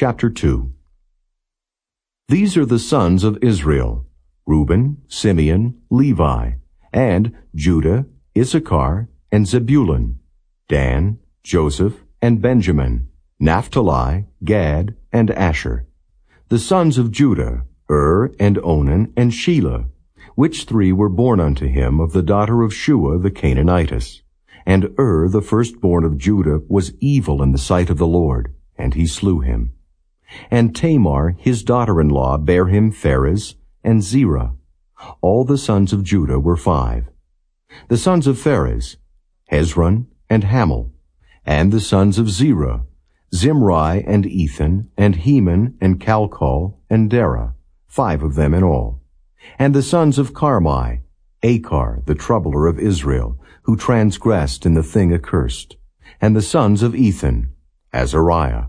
Chapter 2 These are the sons of Israel, Reuben, Simeon, Levi, and Judah, Issachar, and Zebulun, Dan, Joseph, and Benjamin, Naphtali, Gad, and Asher. The sons of Judah, Ur, and Onan, and Shelah, which three were born unto him of the daughter of Shua the Canaanitess. And Ur, the firstborn of Judah, was evil in the sight of the Lord, and he slew him. And Tamar, his daughter-in-law, bare him Pharez and Zerah. All the sons of Judah were five. The sons of Pharez, Hezron and Hamul. And the sons of Zerah, Zimri and Ethan, and Heman and Calcol and Dara, five of them in all. And the sons of Carmi, Achar, the troubler of Israel, who transgressed in the thing accursed. And the sons of Ethan, Azariah.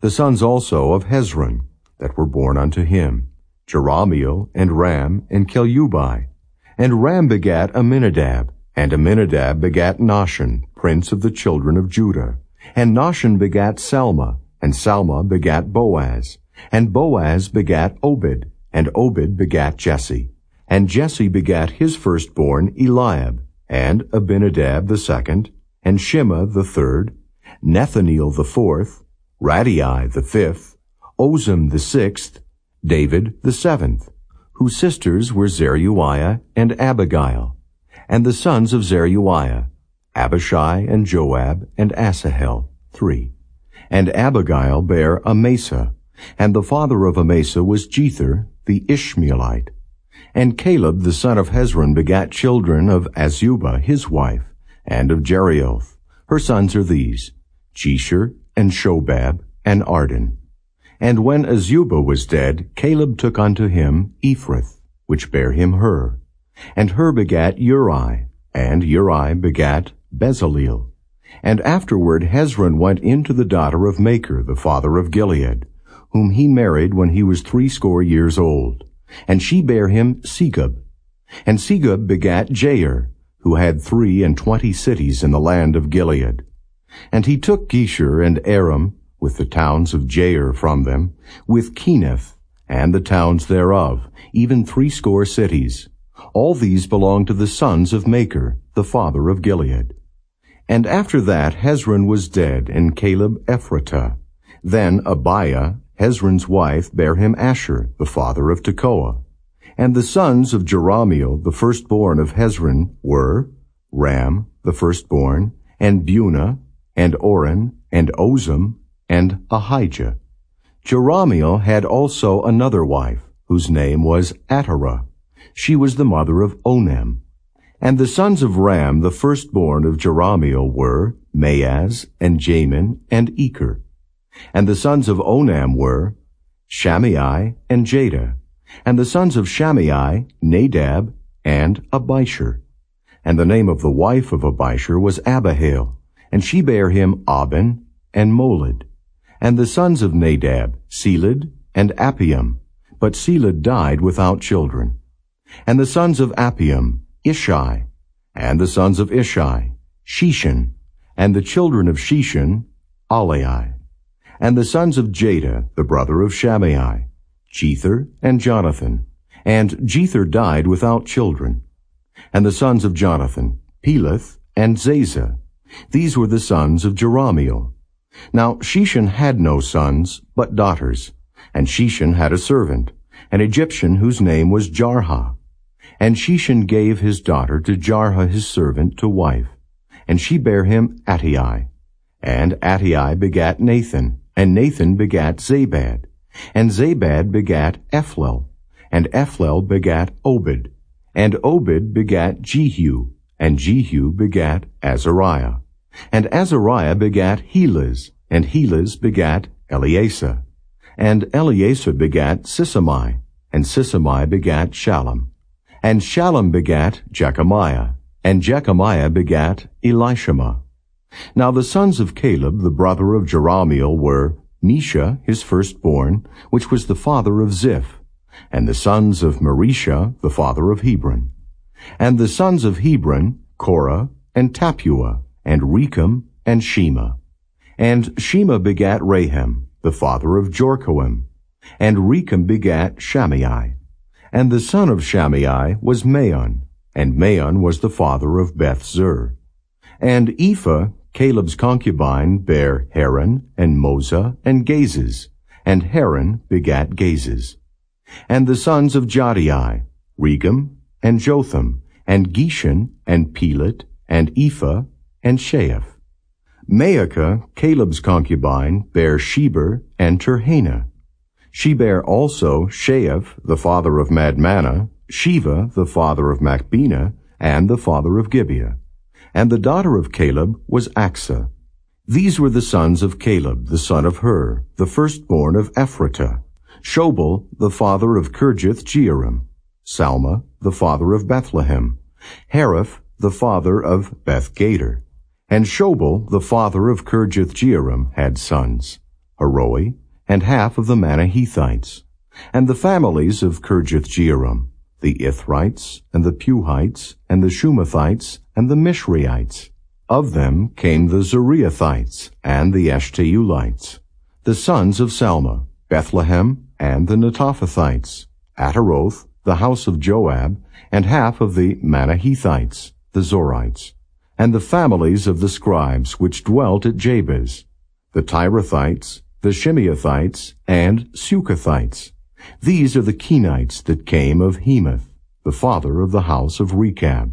The sons also of Hezron, that were born unto him, Jerahmeel, and Ram, and Chelubai. And Ram begat Amminadab, and Amminadab begat Nahshon, prince of the children of Judah. And Nahshon begat Salma, and Salma begat Boaz. And Boaz begat Obed, and Obed begat Jesse. And Jesse begat his firstborn Eliab, and Abinadab the second, and Shimma the third, Nethaneel the fourth, Raddai the fifth, Ozem the sixth, David the seventh, whose sisters were Zeruiah and Abigail, and the sons of Zeruiah, Abishai and Joab and Asahel, three. And Abigail bare Amasa, and the father of Amasa was Jether the Ishmeelite. And Caleb the son of Hezron begat children of Azubah his wife, and of Jerioth. Her sons are these, Jesher, and Shobab, and Ardon. And when Azubah was dead, Caleb took unto him Ephrath, which bare him Hur. And Hur begat Uri, and Uri begat Bezaleel. And afterward Hezron went into the daughter of Machir, the father of Gilead, whom he married when he was threescore years old. And she bare him Segub. And Segub begat Jair, who had three and twenty cities in the land of Gilead. And he took Geshur and Aram, with the towns of Jair from them, with Kenath, and the towns thereof, even threescore cities. All these belonged to the sons of Machir, the father of Gilead. And after that Hezron was dead, and Caleb Ephratah. Then Abiah Hezron's wife bare him Ashur, the father of Tekoa. And the sons of Jerahmeel, the firstborn of Hezron, were Ram, the firstborn, and Bunah, and Oren, and Ozem, and Ahijah. Jerahmeel had also another wife, whose name was Atarah. She was the mother of Onam. And the sons of Ram, the firstborn of Jerahmeel, were Maaz, and Jamin, and Eker. And the sons of Onam were Shammai and Jada. And the sons of Shammai, Nadab and Abishur. And the name of the wife of Abishur was Abihail, and she bare him Ahban and Molid. And the sons of Nadab, Seled and Appaim. But Seled died without children. And the sons of Appaim, Ishi. And the sons of Ishi, Sheshan. And the children of Sheshan, Ahlai and the sons of Jada, the brother of Shammai, Jether and Jonathan. And Jether died without children. And the sons of Jonathan, Peleth and Zaza. These were the sons of Jerahmeel. Now Sheshan had no sons, but daughters. And Sheshan had a servant, an Egyptian whose name was Jarha. And Sheshan gave his daughter to Jarha his servant to wife. And she bare him Attai. And Attai begat Nathan, and Nathan begat Zabad, and Zabad begat Ephlal, and Ephlal begat Obed, and Obed begat Jehu, and Jehu begat Azariah, and Azariah begat Helez, and Helez begat Eleasah, and Eleasah begat Sisamai, and Sisamai begat Shallum, and Shallum begat Jekamiah, and Jekamiah begat Elishama, now the sons of Caleb, the brother of Jerahmeel, were Mesha, his firstborn, which was the father of Ziph, and the sons of Mareshah, the father of Hebron. And the sons of Hebron, Korah, and Tappuah, and Rekem, and Shema. And Shema begat Raham, the father of Jorkoam. And Rekem begat Shammai. And the son of Shammai was Maon, and Maon was the father of Beth Zur. And Ephah, Caleb's concubine, bare Haran, and Moza, and Gazez, and Haran begat Gazez. And the sons of Jahdai, Regem, and Jotham, and Gesham, and Pelet, and Ephah, and Shaaph. Maachah, Caleb's concubine, bare Sheber and Tirhanah. She bare also Shaaph, the father of Madmannah, Sheva, the father of Machbenah, and the father of Gibea. And the daughter of Caleb was Achsa. These were the sons of Caleb, the son of Hur, the firstborn of Ephratah. Shobal, the father of Kirjath Jearim. Salma, the father of Bethlehem. Hareph, the father of Beth Gader. And Shobal, the father of Kirjath Jearim, had sons, Haroeh, and half of the Manahethites. And the families of Kirjath Jearim, the Ithrites, and the Puhites, and the Shumathites, and the Mishraites. Of them came the Zareathites, and the Eshtaulites, the sons of Salma, Bethlehem, and the Netophathites, Ataroth, the house of Joab, and half of the Manahethites, the Zorites and the families of the scribes which dwelt at Jabez, the Tirathites, the Shimeathites, and Suchathites. These are the Kenites that came of Hemath, the father of the house of Rechab.